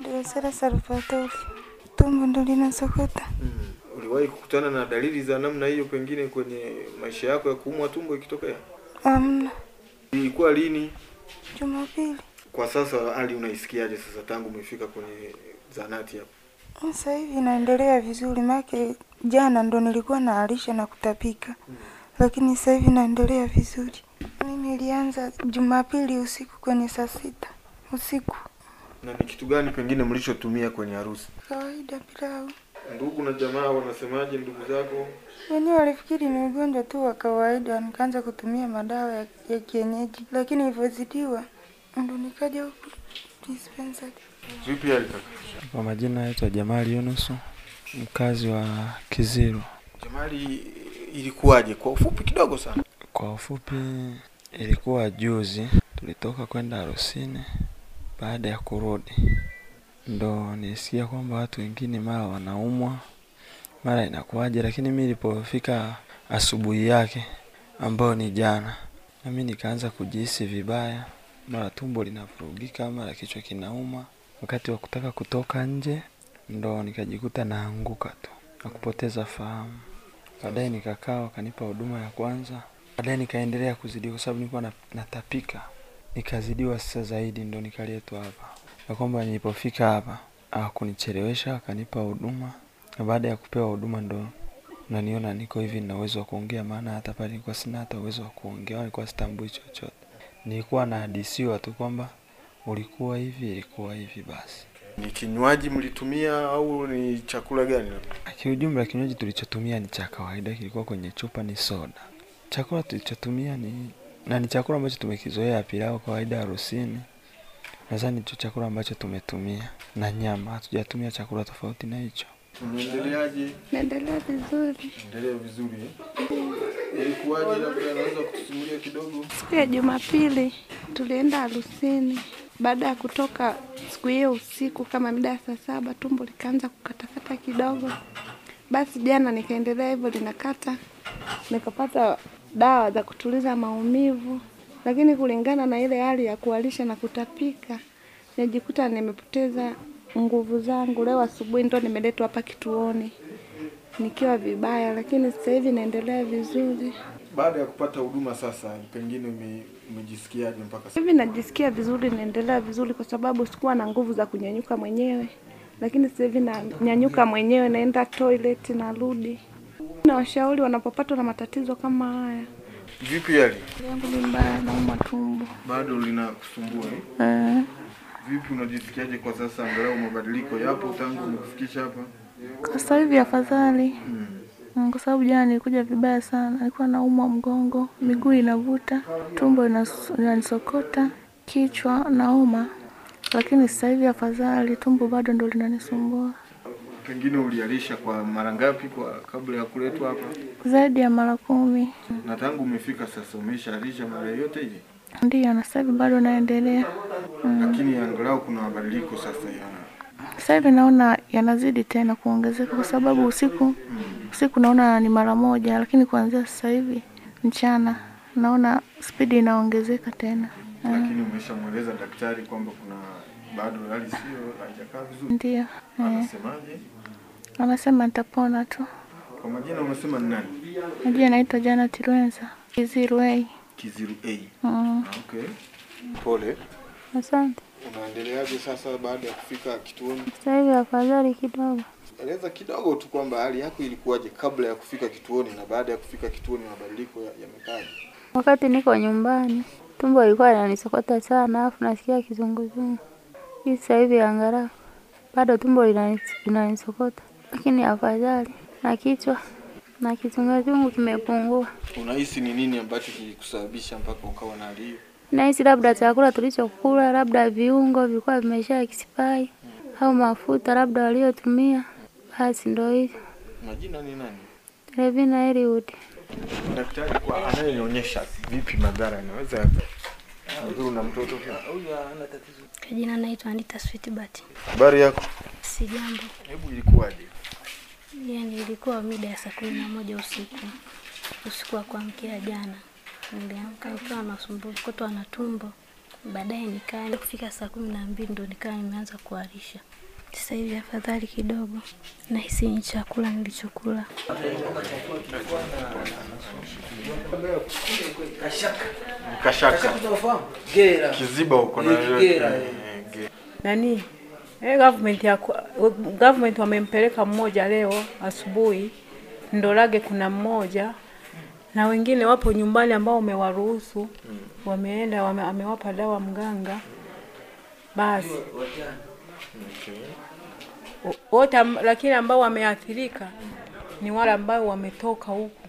ndio sera salvatori, tumbo ndo linasokota. Mm. Uliwahi kukutana na dalili za namna hiyo pengine kwenye maisha yako ya kuumwa tumbo ikitokea? Hamna. Ilikuwa lini? Jumapili Kwa sasa hali unaisikiaje sasa tangu umefika kwenye zanati hapo? sasa hivi inaendelea vizuri, make jana ndo nilikuwa na alisha na kutapika, Mm. lakini sasa hivi naendelea vizuri. Mimi nilianza Jumapili usiku kwenye saa sita usiku, Na ni kitu gani pengine mlichotumia kwenye harusi? kawaida pilau. Ndugu na jamaa wanasemaje ndugu zako? Wenyewe walifikiri ni ugonjwa tu wa kawaida, nikaanza kutumia madawa ya, ya kienyeji, lakini ilivyozidiwa ndo nikaja huku dispensary. Vipi hali kaka? Kwa majina naitwa Jamali Yunusu, mkazi wa Kiziru. Jamali ilikuwaje kwa ufupi kidogo sana? Kwa ufupi, ilikuwa juzi tulitoka kwenda harusini. Baada ya kurudi, ndo nisikia kwamba watu wengine mara wanaumwa, mara inakuwaje, lakini mi nilipofika asubuhi yake ambayo ni jana, na mi nikaanza kujihisi vibaya, mara tumbo linavurugika, mara kichwa kinauma. Wakati wa kutaka kutoka nje, ndo nikajikuta naanguka tu na kupoteza fahamu. Baadaye nikakaa wakanipa huduma ya kwanza, baadaye nikaendelea kuzidi, kwa sababu nilikuwa na- natapika, nikazidiwa sasa zaidi, ndo nikaletwa hapa, na kwamba nilipofika hapa akunichelewesha, akanipa huduma, na baada ya kupewa huduma ndo naniona niko hivi na uwezo wa kuongea, maana hata pale nilikuwa sina hata uwezo wa kuongea, nilikuwa sitambui chochote, nilikuwa nahadisiwa tu kwamba ulikuwa hivi, ilikuwa hivi basi. Ni kinywaji mlitumia au ni chakula gani? Kiujumla, kinywaji tulichotumia ni cha kawaida, kilikuwa kwenye chupa, ni soda. Chakula tulichotumia ni na ni chakula ambacho tumekizoea, pilau kawaida harusini. Nadhani ndicho chakula ambacho tumetumia na nyama, hatujatumia chakula tofauti na hicho. Unaendeleaje? Naendelea vizuri. Endelea vizuri. eh? Ilikuwaje labda naweza kutusimulia kidogo? Siku ya Jumapili tulienda harusini. Baada ya kutoka siku hiyo usiku, kama mida ya saa saba, tumbo likaanza kukatakata kidogo. Basi jana nikaendelea hivyo linakata, nikapata dawa za kutuliza maumivu, lakini kulingana na ile hali ya kualisha na kutapika, najikuta nimepoteza nguvu zangu. Leo asubuhi ndo nimeletwa hapa kituoni nikiwa vibaya, lakini sasa hivi naendelea vizuri. Baada ya kupata huduma sasa, pengine ume- umejisikiaje mpaka sasa? Hivi najisikia vizuri, naendelea vizuri kwa sababu sikuwa na nguvu za kunyanyuka mwenyewe, lakini sasa hivi nanyanyuka mwenyewe, naenda toilet, narudi. Na washauri wanapopatwa na matatizo kama haya, Vipi hali? yangu ni mbaya, nauma tumbo Bado linakusumbua eh? eh. Vipi unajisikiaje kwa sasa? Angalau mabadiliko yapo tangu umekufikisha hapa? Sasa hivi afadhali Mm, kwa sababu jana nilikuja vibaya sana, nilikuwa naumwa mgongo, miguu inavuta, tumbo inanisokota, kichwa nauma, lakini sasa hivi afadhali, tumbo bado ndo linanisumbua Pengine ulialisha kwa mara ngapi kwa kabla ya kuletwa hapa? zaidi ya mara kumi. Na tangu umefika sasa umeshaalisha mara yote ile? Ndiyo, na sasa bado naendelea. Mm. Lakini angalau kuna mabadiliko sasa ya Sasa hivi naona yanazidi tena kuongezeka, kwa sababu usiku mm. usiku naona ni mara moja, lakini kuanzia sasa hivi mchana naona spidi inaongezeka tena. lakini umeshamweleza daktari kwamba kuna bado hali sio haijakaa vizuri. Ndiyo, eh, Anasemaje? anasema nitapona tu. Kwa majina umesema ni nani? Majina naitwa Janet Rwenza Kiziru A. Kiziru A. Mm. Ah, Okay. Pole. Asante. Unaendeleaje sasa baada ya kufika kituoni? Sasa hivi afadhali kidogo. Eleza kidogo tu kwamba hali yako ilikuwaje kabla ya kufika kituoni na baada ya kufika kituoni mabadiliko ya- Wakati niko nyumbani tumbo ilikuwa inanisokota sana, afu nasikia kizunguzungu. Hii sasa hivi angalau bado tumbo linani- linanisokota, lakini afadhali, na kichwa na kizunguzungu kimepungua. Unahisi ni nini ambacho kilikusababisha mpaka ukawa na hali hiyo? Nahisi labda chakula tulichokula, labda viungo vilikuwa vimesha expiry au mafuta labda waliotumia, basi ndio hivyo. Majina ni nani? Revina Eliud. Daktari kwa anayenionyesha vipi madhara yanaweza yakadhuru na mtoto pia. Kwa jina naitwa Anita Sweetbat. Habari yako? Si jambo. Hebu ilikuwaje? Yani ilikuwa mida ya saa kumi na moja usiku, usiku wa kuamkia jana. Niliamka nikiwa nasumbuka kutwa na tumbo Baadaye nikaa kufika saa kumi na mbili ndo nikaa nimeanza kuharisha. Sasa hivi afadhali kidogo, nahisi ni chakula nilichokula. Kashaka. Kiziba huko na Eh, nani? Eh, government ya government wamempeleka mmoja leo asubuhi. Ndolage, kuna mmoja. Na wengine wapo nyumbani ambao umewaruhusu wameenda wame, amewapa dawa mganga. Basi wote, lakini ambao wameathirika ni wale ambao wametoka huku